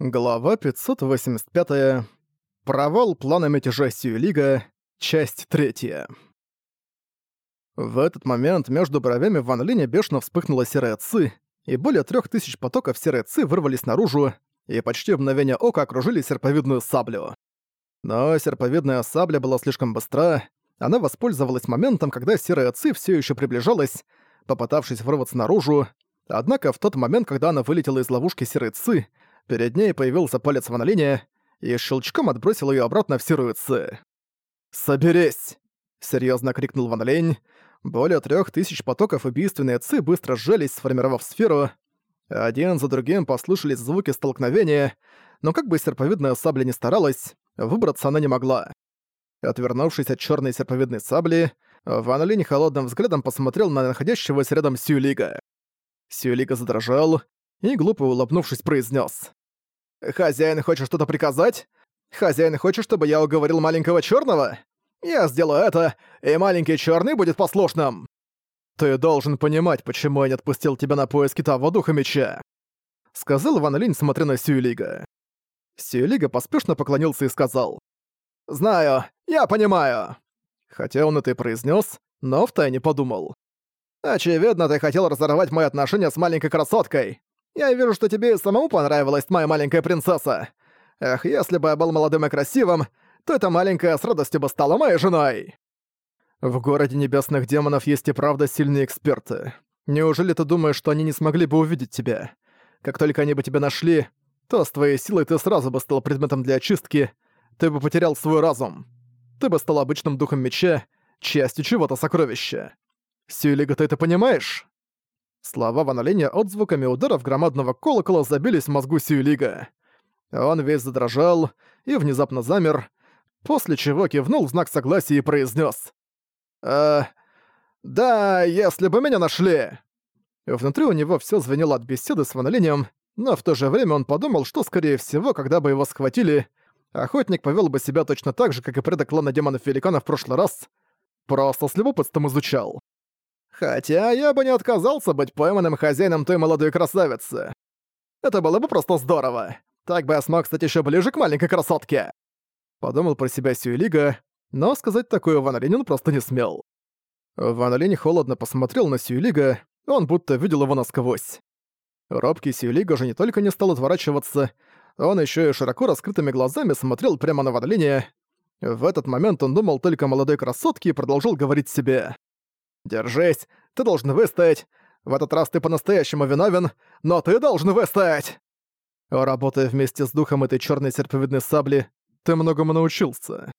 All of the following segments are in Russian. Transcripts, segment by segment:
Глава 585. Провал плана мятежа Сьюлига. Часть 3. В этот момент между бровями Ван Линя бешено вспыхнула серая ци, и более трех тысяч потоков серой ци вырвались наружу и почти в мгновение ока окружили серповидную саблю. Но серповидная сабля была слишком быстра, она воспользовалась моментом, когда серая ци все еще приближалась, попытавшись вырваться наружу, однако в тот момент, когда она вылетела из ловушки серой ци, Перед ней появился палец Ван Линя и щелчком отбросил ее обратно в серую ци. «Соберись!» — серьезно крикнул Ван. Более трех тысяч потоков убийственной ци быстро сжались, сформировав сферу. Один за другим послышались звуки столкновения, но как бы серповидная сабля не старалась, выбраться она не могла. Отвернувшись от черной серповидной сабли, Ван Линь холодным взглядом посмотрел на находящегося рядом Сюлига. Сюлига задрожал и, глупо улыбнувшись, произнес: «Хозяин хочет что-то приказать? Хозяин хочет, чтобы я уговорил маленького черного? Я сделаю это, и маленький черный будет послушным!» «Ты должен понимать, почему я не отпустил тебя на поиски того духа меча», — сказал Ван Линь, смотря на Сюэлига. Сюэлига поспешно поклонился и сказал. «Знаю, я понимаю». Хотя он это и произнес, но втайне подумал. «Очевидно, ты хотел разорвать мои отношения с маленькой красоткой. Я вижу, что тебе самому понравилась моя маленькая принцесса. Эх, если бы я был молодым и красивым, то эта маленькая с радостью бы стала моей женой. В городе небесных демонов есть и правда сильные эксперты. Неужели ты думаешь, что они не смогли бы увидеть тебя? Как только они бы тебя нашли, то с твоей силой ты сразу бы стал предметом для очистки, ты бы потерял свой разум. Ты бы стал обычным духом меча, частью чего-то сокровища. Сюэлига, ты это понимаешь? Слова Ван Линя отзвуками ударов громадного колокола забились в мозгу Сюэлига. Он весь задрожал и внезапно замер, после чего кивнул в знак согласия и произнес: «Э, да, если бы меня нашли!» Внутри у него все звенело от беседы с Ван но в то же время он подумал, что, скорее всего, когда бы его схватили, охотник повел бы себя точно так же, как и предок клана демонов-великанов в прошлый раз, просто с любопытством изучал. Хотя я бы не отказался быть пойманным хозяином той молодой красавицы. Это было бы просто здорово. Так бы я смог стать еще ближе к маленькой красотке. Подумал про себя Сюэлига, но сказать такое Ван Линь он просто не смел. Ван Линь холодно посмотрел на Сюэлига, он будто видел его насквозь. Робкий Сюэлига же не только не стал отворачиваться, он еще и широко раскрытыми глазами смотрел прямо на Ван Линя. В этот момент он думал только о молодой красотке и продолжал говорить себе. «Держись, ты должен выстоять. В этот раз ты по-настоящему виновен, но ты должен выстоять!» Работая вместе с духом этой черной серповидной сабли, ты многому научился.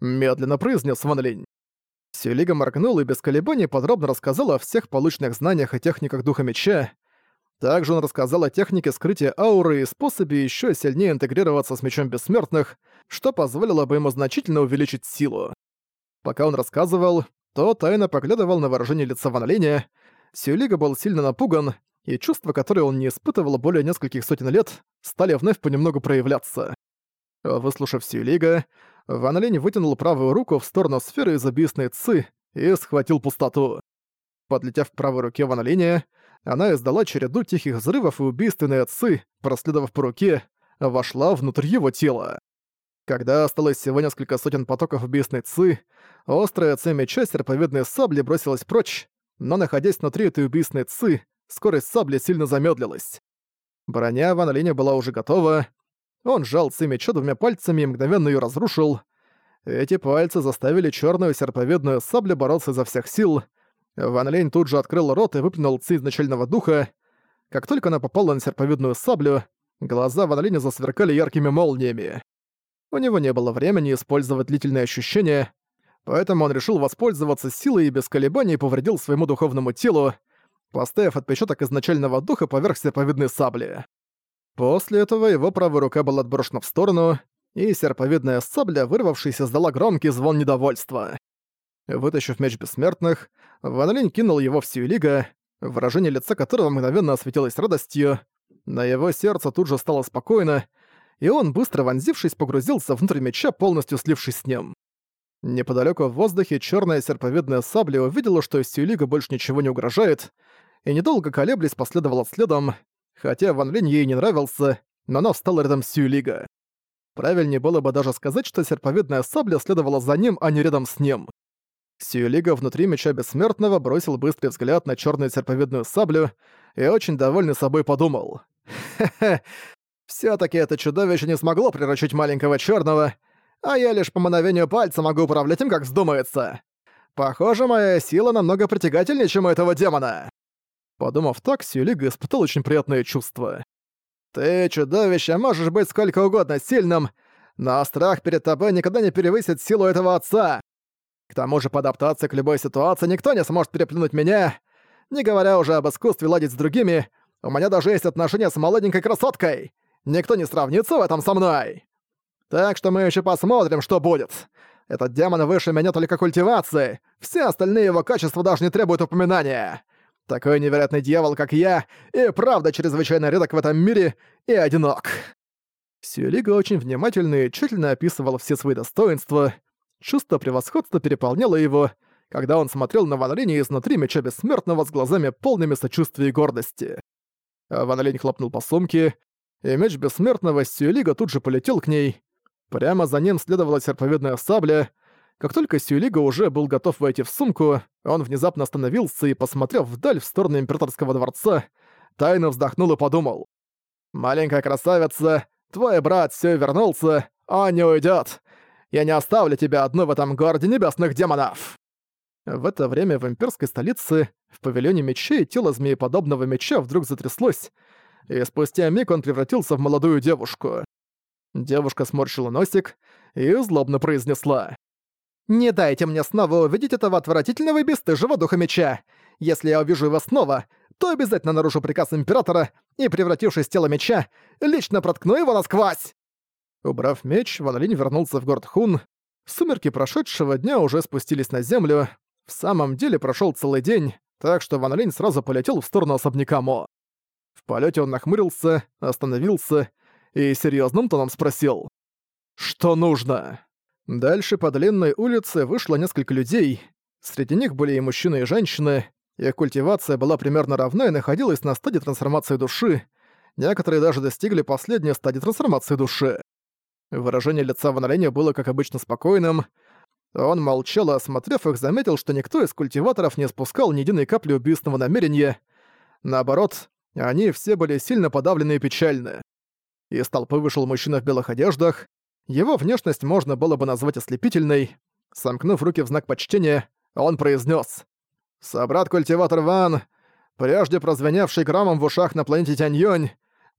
Медленно произнес Ван Линь. Сюлига моргнул и без колебаний подробно рассказал о всех полученных знаниях и техниках духа меча. Также он рассказал о технике скрытия ауры и способе еще сильнее интегрироваться с мечом бессмертных, что позволило бы ему значительно увеличить силу. Пока он рассказывал, то тайно поглядывал на выражение лица Ван Линя. Сюлига был сильно напуган, и чувства, которые он не испытывал более нескольких сотен лет, стали вновь понемногу проявляться. Выслушав Сюлига, Ван Линь вытянул правую руку в сторону сферы из ци и схватил пустоту. Подлетев к правой руке Ван Линя, она издала череду тихих взрывов и убийственная ци, проследовав по руке, вошла внутрь его тела. Когда осталось всего несколько сотен потоков убийственной ци, острая ци меча серповидной сабли бросилась прочь, но, находясь внутри этой убийственной ци, скорость сабли сильно замедлилась. Броня Ван Линя была уже готова. Он сжал ци меча двумя пальцами и мгновенно ее разрушил. Эти пальцы заставили черную серповидную саблю бороться изо всех сил. Ван Линь тут же открыл рот и выплюнул ци изначального духа. Как только она попала на серповидную саблю, глаза Ван Линя засверкали яркими молниями. У него не было времени использовать длительные ощущения, поэтому он решил воспользоваться силой и без колебаний повредил своему духовному телу, поставив отпечаток изначального духа поверх серповидной сабли. После этого его правая рука была отброшена в сторону, и серповидная сабля, вырвавшись, издала громкий звон недовольства. Вытащив меч бессмертных, Ван Линь кинул его в Сьюлига, выражение лица которого мгновенно осветилось радостью. На его сердце тут же стало спокойно, и он, быстро вонзившись, погрузился внутрь меча, полностью слившись с ним. Неподалеку в воздухе черная серповидная сабля увидела, что Сюлига больше ничего не угрожает, и недолго колеблясь последовала следом, хотя Ван Линь ей не нравился, но она встала рядом с Сюлига. Правильнее было бы даже сказать, что серповидная сабля следовала за ним, а не рядом с ним. Сьюлига внутри меча бессмертного бросил быстрый взгляд на черную серповидную саблю и очень довольный собой подумал. «Хе-хе, всё-таки это чудовище не смогло приручить маленького черного, а я лишь по мановению пальца могу управлять им, как вздумается. Похоже, моя сила намного притягательнее, чем у этого демона». Подумав так, Сьюлига испытал очень приятное чувство. «Ты, чудовище, можешь быть сколько угодно сильным, но страх перед тобой никогда не перевысит силу этого отца. К тому же, по адаптации к любой ситуации никто не сможет переплюнуть меня. Не говоря уже об искусстве ладить с другими, у меня даже есть отношения с молоденькой красоткой. Никто не сравнится в этом со мной. Так что мы еще посмотрим, что будет. Этот демон выше меня только культивации. Все остальные его качества даже не требуют упоминания. Такой невероятный дьявол, как я, и правда чрезвычайно редок в этом мире и одинок. Сюлига очень внимательно и тщательно описывал все свои достоинства, Чувство превосходства переполняло его, когда он смотрел на Ван Линя изнутри меча бессмертного с глазами полными сочувствия и гордости. Ван Линь хлопнул по сумке, и меч бессмертного Сюэлига тут же полетел к ней. Прямо за ним следовала серповидная сабля. Как только Сюэлига уже был готов войти в сумку, он внезапно остановился и, посмотрев вдаль в сторону императорского дворца, тайно вздохнул и подумал. «Маленькая красавица, твой брат все вернулся, а не уйдет. Я не оставлю тебя одну в этом городе небесных демонов!» В это время в имперской столице, в павильоне мечей, тело змееподобного меча вдруг затряслось, и спустя миг он превратился в молодую девушку. Девушка сморщила носик и злобно произнесла. «Не дайте мне снова увидеть этого отвратительного и бесстыжего духа меча! Если я увижу его снова, то обязательно нарушу приказ Императора и, превратившись в тело меча, лично проткну его насквозь!» Убрав меч, Ван Линь вернулся в город Хун. Сумерки прошедшего дня уже спустились на землю. В самом деле прошел целый день, так что Ван Линь сразу полетел в сторону особняка Мо. В полете он нахмурился, остановился и серьезным тоном спросил. «Что нужно?» Дальше по длинной улице вышло несколько людей. Среди них были и мужчины, и женщины. Их культивация была примерно равна и находилась на стадии трансформации души. Некоторые даже достигли последней стадии трансформации души. Выражение лица Ван было, как обычно, спокойным. Он молчал, осмотрев их, заметил, что никто из культиваторов не спускал ни единой капли убийственного намерения. Наоборот, они все были сильно подавлены и печальны. Из толпы вышел мужчина в белых одеждах. Его внешность можно было бы назвать ослепительной. Сомкнув руки в знак почтения, он произнес: «Собрат-культиватор Ван, прежде прозвеневший граммом в ушах на планете Тяньёнь,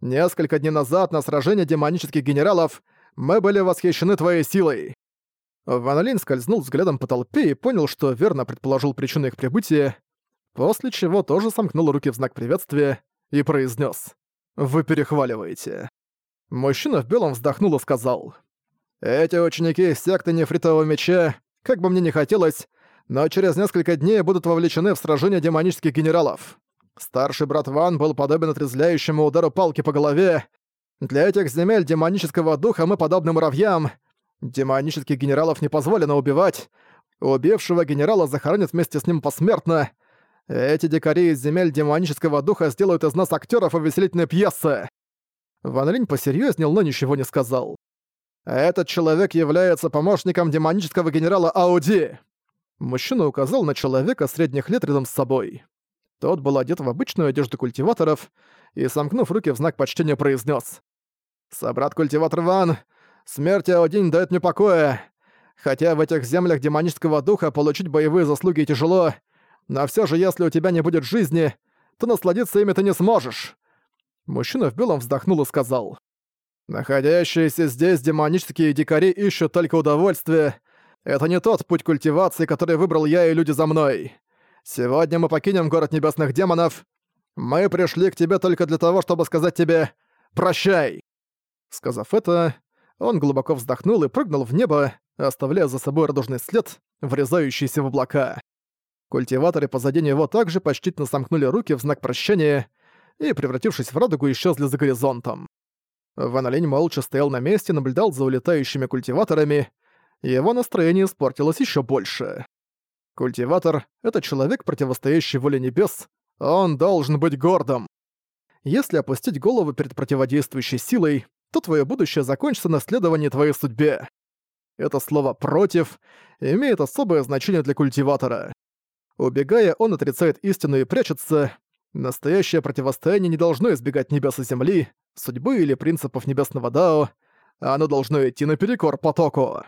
несколько дней назад на сражении демонических генералов — мы были восхищены твоей силой!» Ван Линь скользнул взглядом по толпе и понял, что верно предположил причину их прибытия, после чего тоже сомкнул руки в знак приветствия и произнес: «Вы перехваливаете». Мужчина в белом вздохнул и сказал. «Эти ученики секты Нефритового Меча, как бы мне ни хотелось, но через несколько дней будут вовлечены в сражение демонических генералов. Старший брат Ван был подобен отрезляющему удару палки по голове, для этих земель демонического духа мы подобны муравьям. Демонических генералов не позволено убивать. Убившего генерала захоронят вместе с ним посмертно. Эти дикари из земель демонического духа сделают из нас актеров увеселительной пьесы. Ван Линь посерьезнел, но ничего не сказал. Этот человек является помощником демонического генерала Ауди. Мужчина указал на человека средних лет рядом с собой. Тот был одет в обычную одежду культиваторов и, сомкнув руки в знак почтения, произнес: «Собрат-культиватор Ван, смерть Аодинь дает мне покоя. Хотя в этих землях демонического духа получить боевые заслуги тяжело, но все же если у тебя не будет жизни, то насладиться ими ты не сможешь». Мужчина в белом вздохнул и сказал. «Находящиеся здесь демонические дикари ищут только удовольствие. Это не тот путь культивации, который выбрал я и люди за мной. Сегодня мы покинем город небесных демонов. Мы пришли к тебе только для того, чтобы сказать тебе «Прощай!» Сказав это, он глубоко вздохнул и прыгнул в небо, оставляя за собой радужный след, врезающийся в облака. Культиваторы позади него также почтительно сомкнули руки в знак прощания и, превратившись в радугу, исчезли за горизонтом. Ван Линь молча стоял на месте, наблюдал за улетающими культиваторами, и его настроение испортилось еще больше. Культиватор — это человек, противостоящий воле небес, он должен быть гордым. Если опустить голову перед противодействующей силой, то твое будущее закончится на следовании твоей судьбе. Это слово «против» имеет особое значение для культиватора. Убегая, он отрицает истину и прячется. Настоящее противостояние не должно избегать небес и земли, судьбы или принципов небесного Дао, оно должно идти наперекор потоку.